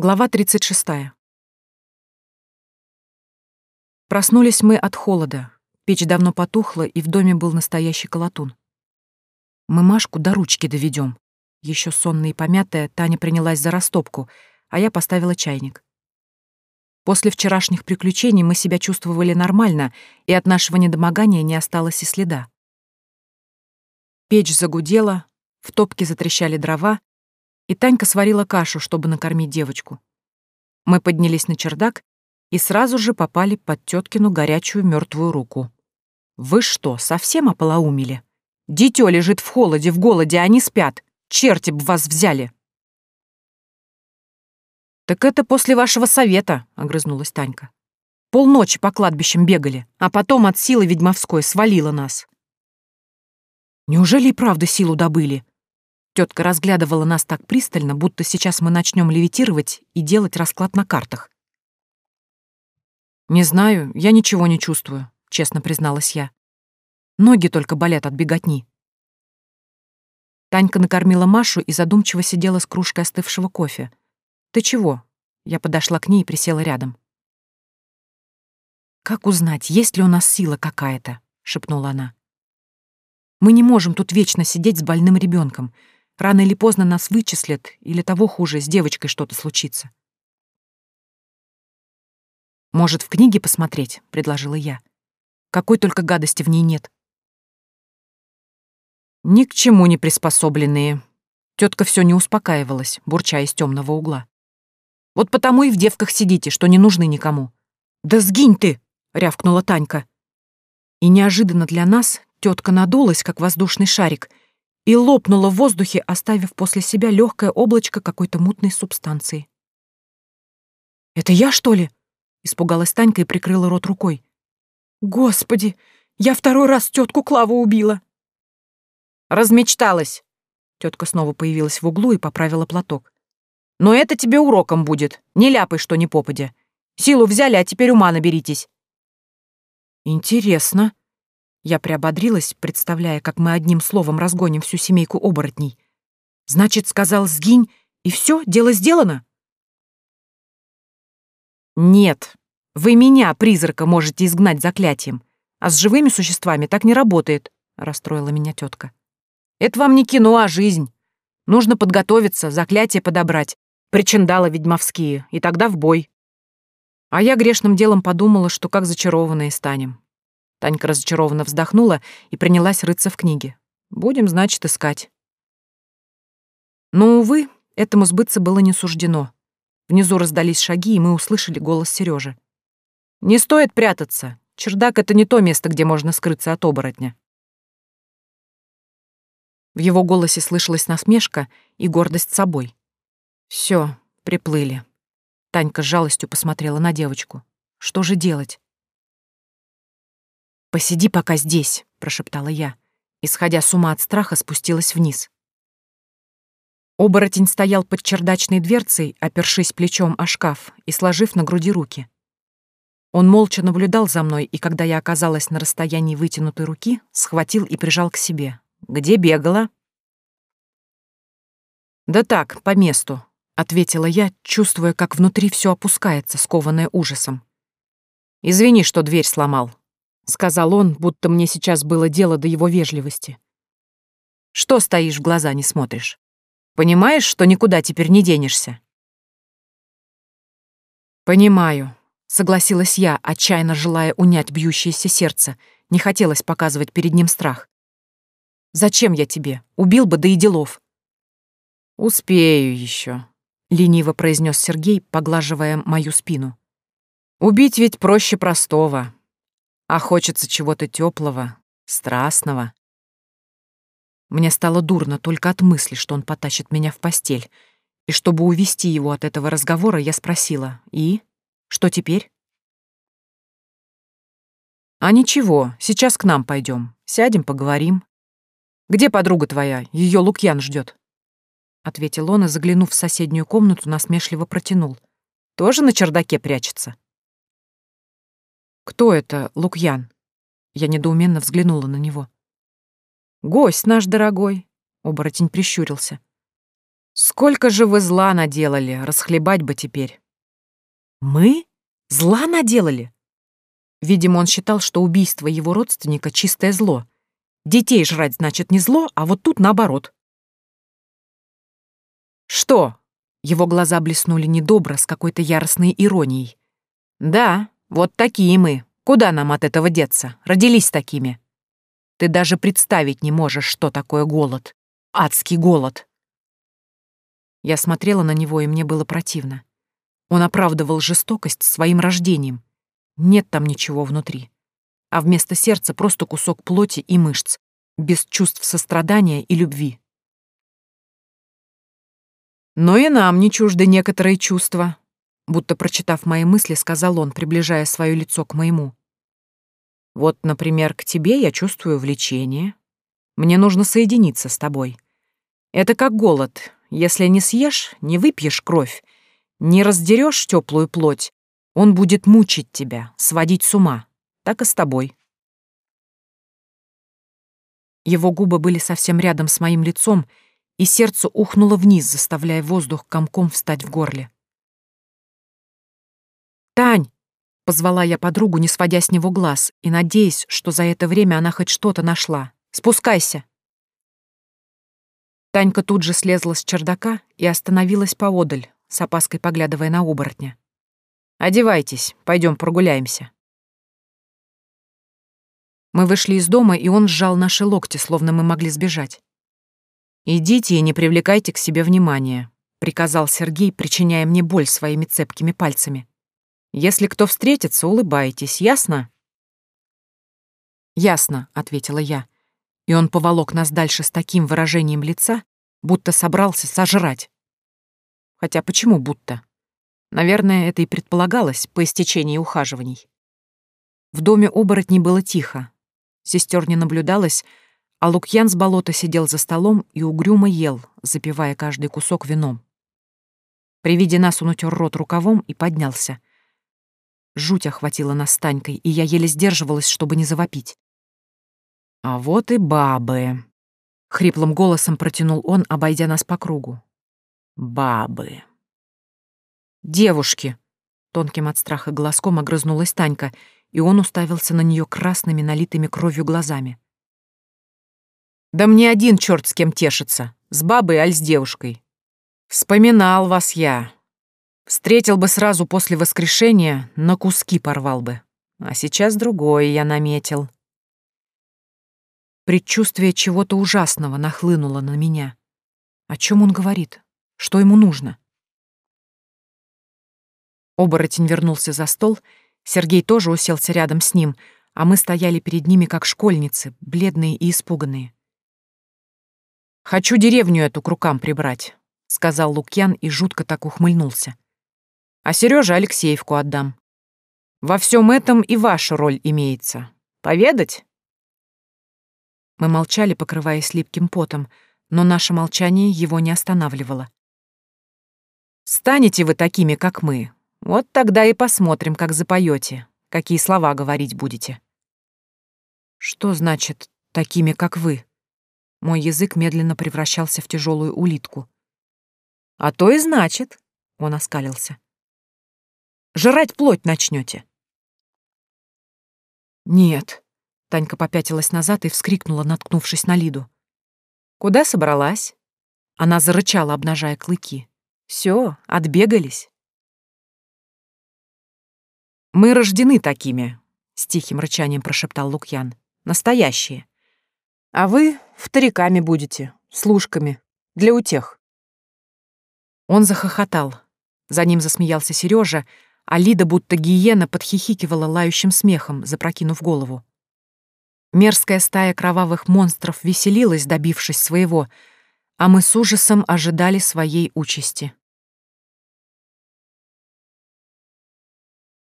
Глава 36. Проснулись мы от холода. Печь давно потухла, и в доме был настоящий колотун. Мы Машку до ручки доведем. Еще сонная и помятая, Таня принялась за растопку, а я поставила чайник. После вчерашних приключений мы себя чувствовали нормально, и от нашего недомогания не осталось и следа. Печь загудела, в топке затрещали дрова, и Танька сварила кашу, чтобы накормить девочку. Мы поднялись на чердак и сразу же попали под теткину горячую мертвую руку. «Вы что, совсем ополоумели? Дитё лежит в холоде, в голоде, а они спят. Черти б вас взяли!» «Так это после вашего совета», — огрызнулась Танька. «Полночи по кладбищам бегали, а потом от силы ведьмовской свалила нас». «Неужели и правда силу добыли?» Тетка разглядывала нас так пристально, будто сейчас мы начнем левитировать и делать расклад на картах. «Не знаю, я ничего не чувствую», — честно призналась я. «Ноги только болят от беготни». Танька накормила Машу и задумчиво сидела с кружкой остывшего кофе. «Ты чего?» Я подошла к ней и присела рядом. «Как узнать, есть ли у нас сила какая-то?» — шепнула она. «Мы не можем тут вечно сидеть с больным ребенком. Рано или поздно нас вычислят, или того хуже, с девочкой что-то случится. «Может, в книге посмотреть?» — предложила я. «Какой только гадости в ней нет». «Ни к чему не приспособленные». Тетка все не успокаивалась, бурча из темного угла. «Вот потому и в девках сидите, что не нужны никому». «Да сгинь ты!» — рявкнула Танька. И неожиданно для нас тетка надулась, как воздушный шарик, и лопнула в воздухе, оставив после себя легкое облачко какой-то мутной субстанции. «Это я, что ли?» — испугалась Танька и прикрыла рот рукой. «Господи, я второй раз тетку Клаву убила!» «Размечталась!» Тетка снова появилась в углу и поправила платок. «Но это тебе уроком будет. Не ляпай, что не попадя. Силу взяли, а теперь ума наберитесь». «Интересно», я приободрилась, представляя, как мы одним словом разгоним всю семейку оборотней. Значит, сказал «сгинь», и все, дело сделано? Нет, вы меня, призрака, можете изгнать заклятием, а с живыми существами так не работает, расстроила меня тетка. Это вам не кино, а жизнь. Нужно подготовиться, заклятие подобрать, причиндалы ведьмовские, и тогда в бой. А я грешным делом подумала, что как зачарованные станем. Танька разочарованно вздохнула и принялась рыться в книге. Будем, значит, искать. Но, увы, этому сбыться было не суждено. Внизу раздались шаги, и мы услышали голос Сережи. «Не стоит прятаться. Чердак — это не то место, где можно скрыться от оборотня». В его голосе слышалась насмешка и гордость собой. Все, приплыли. Танька с жалостью посмотрела на девочку. Что же делать? «Посиди пока здесь», — прошептала я. Исходя с ума от страха, спустилась вниз. Оборотень стоял под чердачной дверцей, опершись плечом о шкаф и сложив на груди руки. Он молча наблюдал за мной, и когда я оказалась на расстоянии вытянутой руки, схватил и прижал к себе. «Где бегала?» «Да так, по месту», — ответила я, чувствуя, как внутри все опускается, скованное ужасом. «Извини, что дверь сломал. — сказал он, будто мне сейчас было дело до его вежливости. «Что стоишь, в глаза не смотришь? Понимаешь, что никуда теперь не денешься?» «Понимаю», — согласилась я, отчаянно желая унять бьющееся сердце. Не хотелось показывать перед ним страх. «Зачем я тебе? Убил бы, да и делов». «Успею еще», — лениво произнес Сергей, поглаживая мою спину. «Убить ведь проще простого, а хочется чего-то теплого, страстного. Мне стало дурно только от мысли, что он потащит меня в постель. И чтобы увести его от этого разговора, я спросила, «И? Что теперь?» «А ничего, сейчас к нам пойдем. Сядем, поговорим. Где подруга твоя? Ее Лукьян ждет. Ответил он и, заглянув в соседнюю комнату, насмешливо протянул. «Тоже на чердаке прячется?» «Кто это, Лукьян?» Я недоуменно взглянула на него. «Гость наш дорогой», — оборотень прищурился. Сколько же вы зла наделали, расхлебать бы теперь. Мы? Зла наделали? Видимо, он считал, что убийство его родственника — чистое зло. Детей жрать, значит, не зло, а вот тут наоборот. «Что?» — его глаза блеснули недобро, с какой-то яростной иронией. «Да, вот такие мы. Куда нам от этого деться? Родились такими. Ты даже представить не можешь, что такое голод. Адский голод!» Я смотрела на него, и мне было противно. Он оправдывал жестокость своим рождением. Нет там ничего внутри. А вместо сердца просто кусок плоти и мышц, без чувств сострадания и любви. Но и нам не чужды некоторые чувства, будто прочитав мои мысли, сказал он, приближая свое лицо к моему. Вот, например, к тебе я чувствую влечение. Мне нужно соединиться с тобой. Это как голод. Если не съешь, не выпьешь кровь, не раздерешь теплую плоть, он будет мучить тебя, сводить с ума. Так и с тобой. Его губы были совсем рядом с моим лицом, и сердце ухнуло вниз, заставляя воздух комком встать в горле. Позвала я подругу, не сводя с него глаз, и надеясь, что за это время она хоть что-то нашла. «Спускайся!» Танька тут же слезла с чердака и остановилась поодаль, с опаской поглядывая на оборотня. «Одевайтесь, пойдем прогуляемся». Мы вышли из дома, и он сжал наши локти, словно мы могли сбежать. «Идите и не привлекайте к себе внимания», — приказал Сергей, причиняя мне боль своими цепкими пальцами. «Если кто встретится, улыбайтесь, ясно?» «Ясно», — ответила я, и он поволок нас дальше с таким выражением лица, будто собрался сожрать. Хотя почему будто? Наверное, это и предполагалось по истечении ухаживаний. В доме оборотней было тихо. Сестер не наблюдалось, а Лукьян с болота сидел за столом и угрюмо ел, запивая каждый кусок вином. При виде нас он утер рот рукавом и поднялся. Жуть охватила нас Танькой, и я еле сдерживалась, чтобы не завопить. «А вот и бабы!» — хриплым голосом протянул он, обойдя нас по кругу. «Бабы!» «Девушки!» — тонким от страха глазком огрызнулась Танька, и он уставился на нее красными, налитыми кровью глазами. «Да мне один черт с кем тешится, с бабой, аль с девушкой. Вспоминал вас я. Встретил бы сразу после воскрешения, на куски порвал бы. А сейчас другое я наметил». Предчувствие чего-то ужасного нахлынуло на меня. О чем он говорит? Что ему нужно? Оборотень вернулся за стол, Сергей тоже уселся рядом с ним, а мы стояли перед ними как школьницы, бледные и испуганные. «Хочу деревню эту к рукам прибрать», — сказал Лукьян и жутко так ухмыльнулся. «А Серёже Алексеевку отдам. Во всем этом и ваша роль имеется. Поведать?» Мы молчали, покрываясь липким потом, но наше молчание его не останавливало. «Станете вы такими, как мы, вот тогда и посмотрим, как запоете, какие слова говорить будете». «Что значит «такими, как вы»?» Мой язык медленно превращался в тяжелую улитку. «А то и значит», — он оскалился. «Жрать плоть начнете. «Нет», Танька попятилась назад и вскрикнула, наткнувшись на Лиду. «Куда собралась?» Она зарычала, обнажая клыки. «Все, отбегались». «Мы рождены такими», — с тихим рычанием прошептал Лукьян. «Настоящие. А вы вториками будете, служками, для утех». Он захохотал. За ним засмеялся Сережа, а Лида будто гиена подхихикивала лающим смехом, запрокинув голову. Мерзкая стая кровавых монстров веселилась, добившись своего, а мы с ужасом ожидали своей участи.